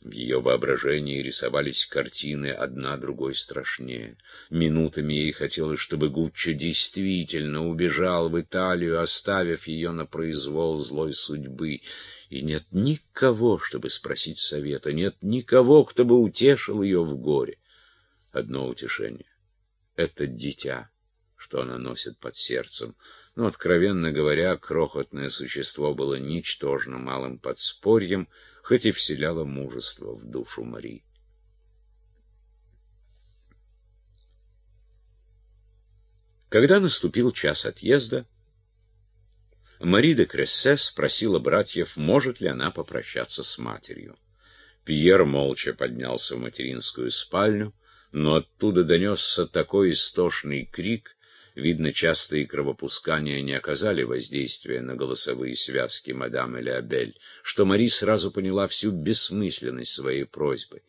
В ее воображении рисовались картины одна другой страшнее. Минутами ей хотелось, чтобы Гуччо действительно убежал в Италию, оставив ее на произвол злой судьбы. И нет никого, чтобы спросить совета, нет никого, кто бы утешил ее в горе. Одно утешение — это дитя, что она носит под сердцем. Но, откровенно говоря, крохотное существо было ничтожно малым подспорьем — хоть и вселяла мужество в душу Мари. Когда наступил час отъезда, Мари де Крессе спросила братьев, может ли она попрощаться с матерью. Пьер молча поднялся в материнскую спальню, но оттуда донесся такой истошный крик, Видно, частые кровопускания не оказали воздействия на голосовые связки мадам Элеабель, что Мари сразу поняла всю бессмысленность своей просьбы.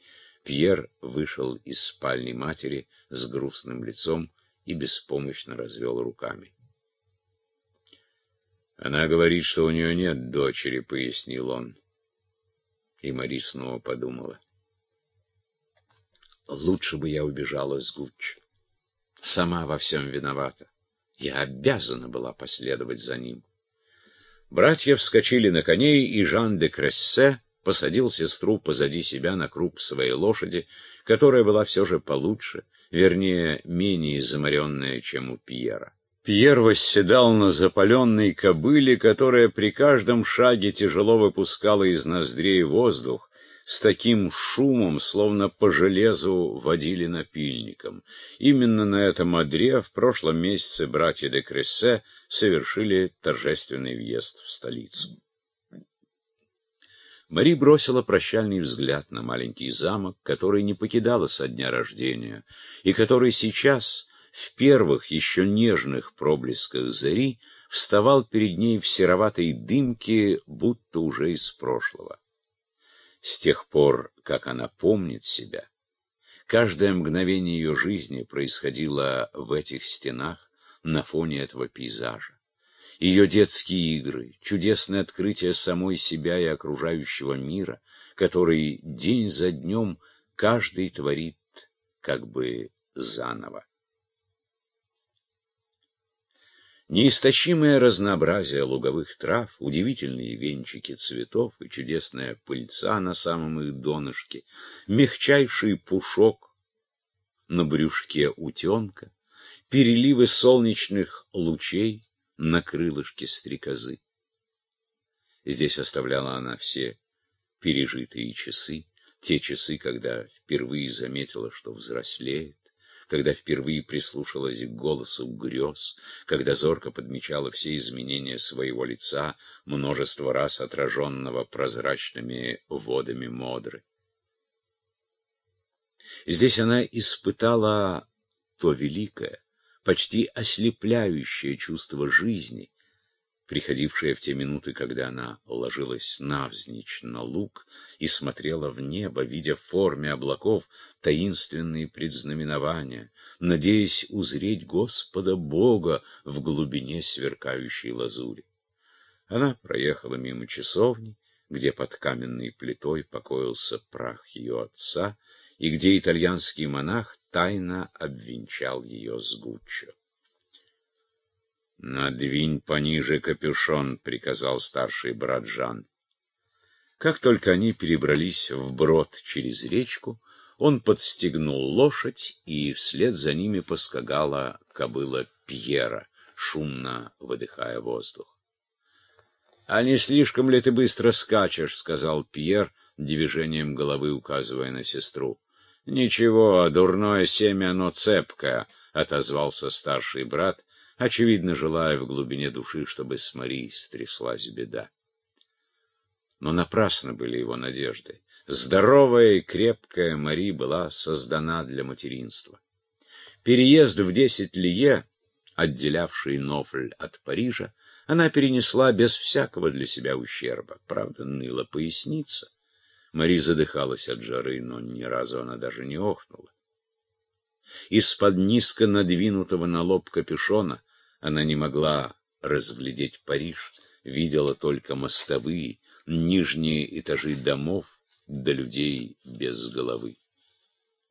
Пьер вышел из спальни матери с грустным лицом и беспомощно развел руками. «Она говорит, что у нее нет дочери», — пояснил он. И Мари снова подумала. «Лучше бы я убежала с Гуччи сама во всем виновата. Я обязана была последовать за ним. Братья вскочили на коней, и Жан де Крессе посадил сестру позади себя на круп своей лошади, которая была все же получше, вернее, менее заморенная, чем у Пьера. Пьер восседал на запаленной кобыле, которая при каждом шаге тяжело выпускала из ноздрей воздух, с таким шумом, словно по железу водили напильником. Именно на этом одре в прошлом месяце братья де Крессе совершили торжественный въезд в столицу. Мари бросила прощальный взгляд на маленький замок, который не покидала со дня рождения, и который сейчас, в первых еще нежных проблесках зари, вставал перед ней в сероватой дымке, будто уже из прошлого. С тех пор, как она помнит себя, каждое мгновение ее жизни происходило в этих стенах на фоне этого пейзажа. Ее детские игры, чудесное открытие самой себя и окружающего мира, который день за днем каждый творит как бы заново. Неистощимое разнообразие луговых трав, удивительные венчики цветов и чудесная пыльца на самом их донышке, мягчайший пушок на брюшке утенка, переливы солнечных лучей на крылышке стрекозы. Здесь оставляла она все пережитые часы, те часы, когда впервые заметила, что взрослеет, когда впервые прислушалась к голосу грез, когда зорко подмечала все изменения своего лица, множество раз отраженного прозрачными водами Модры. Здесь она испытала то великое, почти ослепляющее чувство жизни, приходившая в те минуты, когда она ложилась навзничь на луг и смотрела в небо, видя в форме облаков таинственные предзнаменования, надеясь узреть Господа Бога в глубине сверкающей лазури. Она проехала мимо часовни, где под каменной плитой покоился прах ее отца, и где итальянский монах тайно обвенчал ее с Гуччо. «Надвинь пониже капюшон», — приказал старший брат Жан. Как только они перебрались вброд через речку, он подстегнул лошадь, и вслед за ними поскакала кобыла Пьера, шумно выдыхая воздух. «А не слишком ли ты быстро скачешь?» — сказал Пьер, движением головы указывая на сестру. «Ничего, дурное семя, оно цепкое», — отозвался старший брат, очевидно, желая в глубине души, чтобы с Мари стряслась беда. Но напрасно были его надежды. Здоровая и крепкая Мари была создана для материнства. Переезд в десять лие, отделявший Нофль от Парижа, она перенесла без всякого для себя ущерба. Правда, ныла поясница. Мари задыхалась от жары, но ни разу она даже не охнула. Из-под низко надвинутого на лоб капюшона она не могла разглядеть Париж, видела только мостовые, нижние этажи домов, до людей без головы.